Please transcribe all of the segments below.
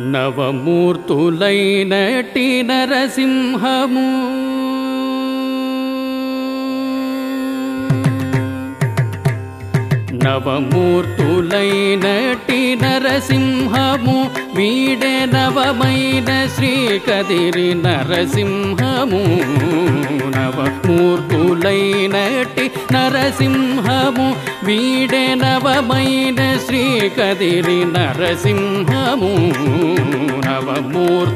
నవమూర్తులైనటి నరసింహము. నవమూర్తులైనటి నరసింహము వీడే నవమైన శ్రీకదిరి నరసింహము. నవమూర్తులైనటి నరసింహము వీడే నవమైన శ్రీకదిరి నరసింహము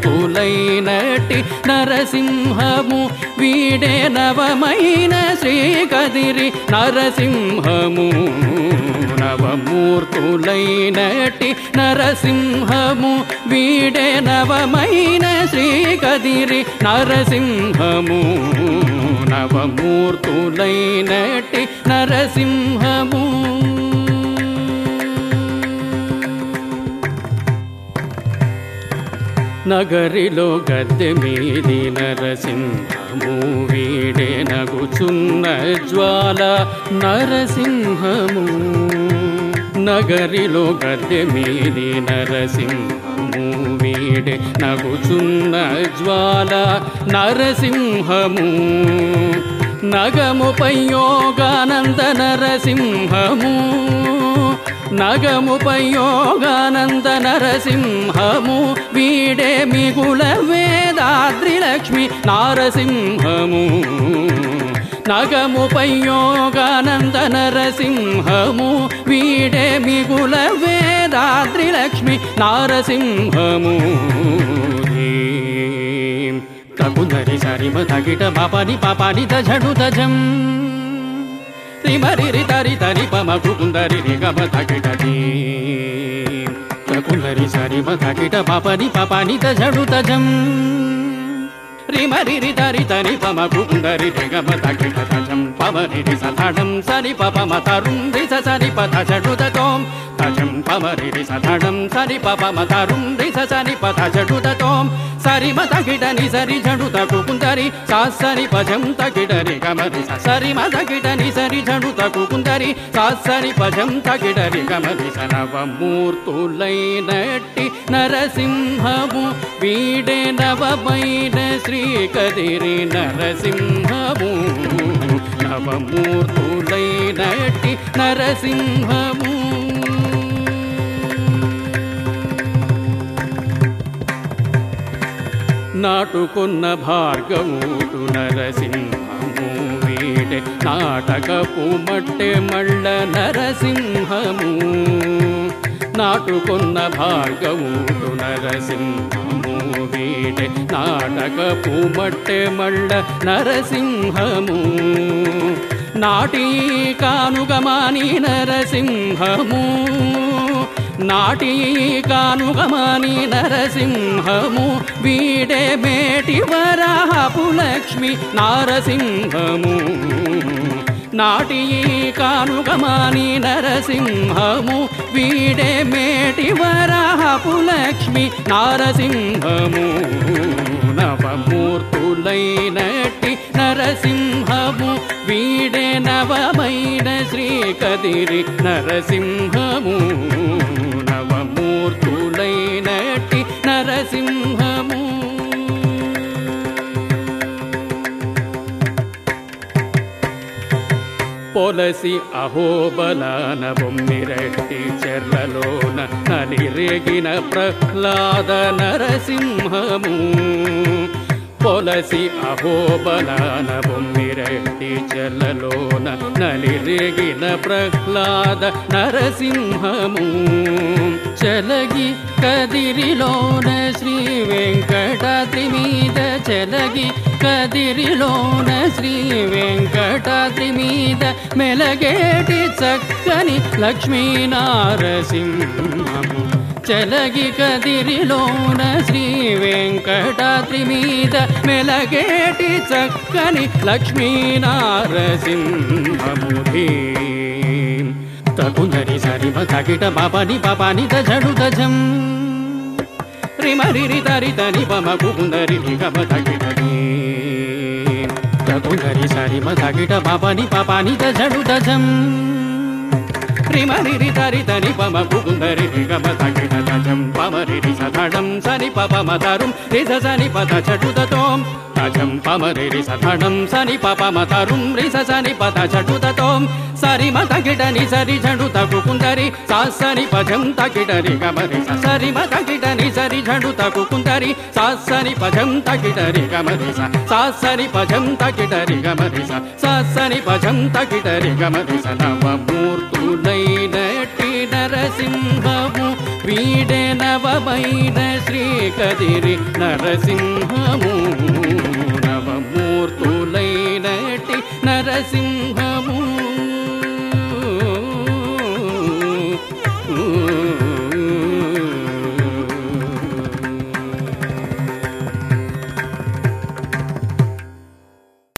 నవమూర్తులైనటి నరసింహము వీడే నవమైన శ్రీకదిరి నరసింహము నవమూర్తులైనటి నరసింహము వీడే నవమైన శ్రీకదిరి నరసింహము నవమూర్తులైనటి నరసింహము నగరిలో గద్దె మీది నరసింహము వీడే నగుచున్న జ్వాల నరసింహము. నగరిలో గద్దె మీది నరసింహము వీడే నగుచున్న జ్వాల నరసింహము. నగముపై యోగానంద నరసింహము నగముపై యోగానంద నరసింహము వీడే మిగుల వేదాద్రి లక్ష్మి నారసింహము నగముపై యోగానంద నరసింహము వీడే మిగుల వేదాద్రి లక్ష్మి నారసింహము తగుందరి సరిమ తగిట పాపాని పాపాని దజడు దజం రిమరి తరి తరి పమ కుకుందరి రి తగిటది కుకుందరి సరి మ తగిట పాపని పాపాని దజడు దజం రిమరి రి తరి తరి పమ కుకుందరి రి గమ తజం పమరి రి సథడం సరి పపమ తరుంది సరి ప తజడు తజం పమరి రి సథడం సరి పపమ తరుంది సరి ప తజడు సరి మ తగిట సరి జడు తకు కుందరి సాసరి పజం తగిడరి గమరి సరి మ తగిట సరి జడు తకు కుందరి సాసరి పజం తగిడరి గమరి స నవమూర్తులైనట్టి నరసింహము వీడే నవమైన శ్రీకదిరి నరసింహము నవమూర్తులై నటి నరసింహము. నాటుకున్న భార్గవుడు నరసింహము వీడే నాటకపు మట్టె మళ్ళ నరసింహము. నాటుకున్న భార్గవుడు నరసింహము వీడే నాటకపు మట్టె మళ్ళ నరసింహము. నాటి కానుగమాని నరసింహము. నాటి కానుగమాని నరసింహము. వీడే మేటి వరాహపు లక్ష్మి నరసింహము. నాటి కానుగమాని నరసింహము వీడే మేటి వరాహపు లక్ష్మి నారసింహము నవమూర్తులైనట్టి నరసింహము వీడే నవమైన శ్రీకదిరి నరసింహము నవమూర్తులైనట్టి నరసింహము పొలసి అహోబలాన బొమ్మిరెట్టి చెర్లలోన నలిరేగిన ప్రహ్లాద నరసింహము. పొలసి అహోబలాన బొమ్మిరెట్టి చెర్లలోన నలిరేగిన ప్రహ్లాద నరసింహము. చలగి కదిరిలోన శ్రీ వెంకటాద్రి మీద చలగి కదిరిలోన శ్రీ వెంకటాద్రి మీద మెలగేటి చక్కని లక్ష్మీనారసింహము. చలగి కదిరిలోన శ్రీ వెంకటాద్రి మీద మెలగేటి చక్కని లక్ష్మీనారసింహము. తగుందరి సరి తగిట పాపాని బాబాని దజడు దజం రిమరి రి తరి తని పమ గుందరి రి గమ తగిటది साडीटा पापानि पी त రి తరి తని పమ పుకుందరి గమ తగిట తజం పమరి రి సధడం సని పపమ తరుం రి సని పద చటుతతోం తజం పమరి రి సధడం సని పపమ తరుం రి సని పద చటుతతోం సరి మత గిడని సరి జడు తగు కుందరి సాసని పజం తగిడరి గమరి సరి మత గిడని సరి జడు తగు కుందరి సాసని పజం తగిడరి గమరి స పజం తగిడరి గమరి స సా సని పజం తగిట రి గమరి స నవమూర్తుడైనటి నరసింహము వీడే నవమైన శ్రీ కదిరి నరసింహము నవమూర్తులైనటి నరసింహ